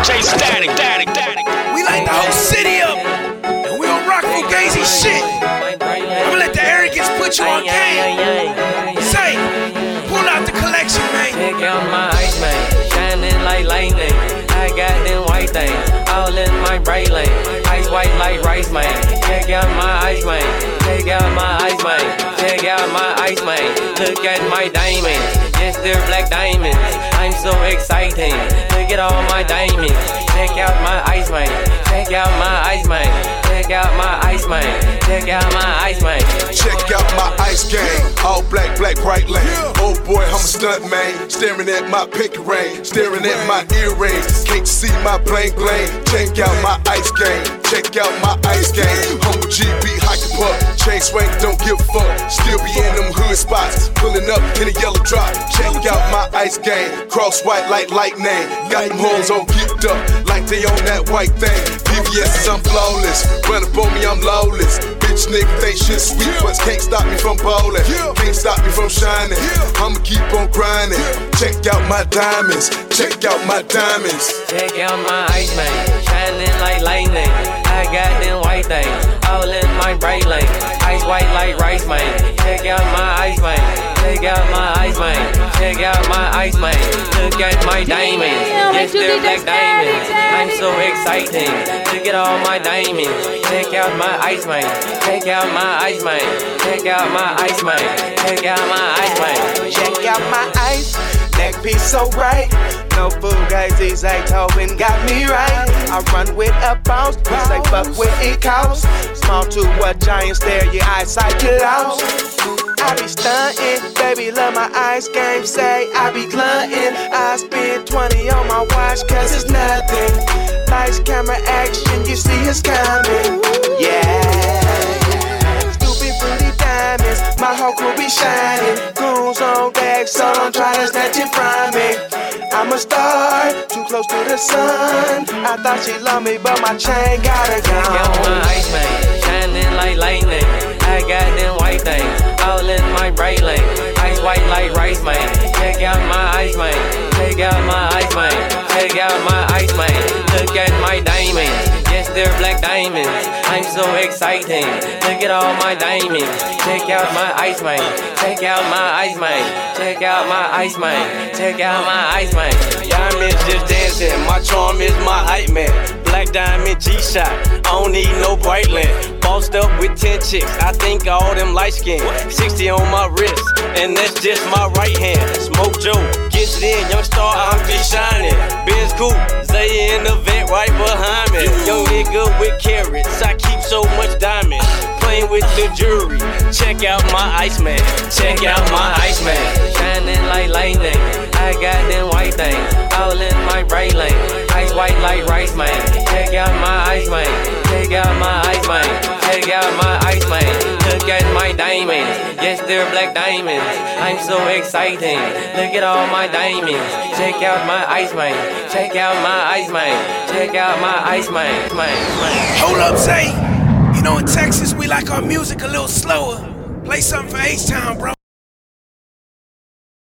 DJ Static, Static, Static. We light the whole city up. And we don't rock Fugazi shit. I'ma let the arrogance put you on game. Say, pull out the collection, man. Check out my ice man, shining like lightning. I got them white things, all in my bright lane. Ice white like rice man. Check out my ice man, check out my ice man, check out my ice man. Look at my diamonds, yes they're black diamonds. I'm so exciting. Look at all my diamonds. Check out my ice man, check out my ice man, check out my ice man, check out my ice man. Check out my ice game. All black, black, bright lane. Oh boy, I'm a stunt man. Staring at my pink ring. Staring at my earrings. Can't see my bling bling. Check out my ice game. Check out my ice game. Humble GB, hiking up. Chain swing, don't give a fuck. Still be in them hood spots. Pulling up in a yellow drop. Check out my ice game. Cross white like lightning. Got them hoes all geeked up. Like they on that white thing. VVS, I'm flawless. Run up on me, I'm lawless. Bitch nigga think shit sweet, but can't stop me from bowling. Can't stop me from shining. I'ma keep on grinding. Check out my diamonds. Check out my diamonds. Check out my ice man, shining like lightning. I got them white things, all in my bright lane. Ice white like rice man. Check out my ice man, check out my ice man, check out my ice man. Look at my diamonds, yes they're black diamonds. I'm so exciting. Look at all my diamonds. Check out my ice man, check out my ice man, check out my ice man, check out my ice man. Check out my ice, neck piece so bright. No Fugazis, I Tobin got me right. I run with a bounce, say fuck with it counts. Small to a giant stare, your eyesight get out. I be stunting, baby, love my ice game. Say I be glutting. I spend 20 on my watch, cause it's nothing. Lights, camera, action, you see us coming. Whole crew be shining. Goons on deck, so don't try to snatch it from me. I'm a star, too close to the sun. I thought she loved me, but my chain gotta Check out my ice man, shining like lightning. I got them white things, all in my bright lane. Ice white like rice man. Check out my ice man, check out my ice man, check out my ice man. Look at my diamonds, yes they're black diamonds. I'm so exciting. Look at all my diamonds. Check out my ice mine. check out my ice mine. check out my ice mine. check out my ice man. Diamonds just dancing, my charm is my hype man. Black diamond G shot, I don't need no bright lamp. Bossed up with 10 chicks, I think all them light skin. 60 on my wrist, and that's just my right hand. Smoke Joe, gets it in, young star, I'm just shining. Benz cool, Nigga with carats, I keep so much diamond. Playing with the jury, check out my Iceman, check out my Iceman. shining like lightning. I got them white things, all in my bright lane. Ice white like rice man. At my diamonds. Yes, they're black diamonds. I'm so exciting. Look at all my diamonds. Check out my ice mine. Check out my ice mine. Check out my ice mine. Man, man. Hold up, Zay. You know, in Texas, we like our music a little slower. Play something for H-Town, bro.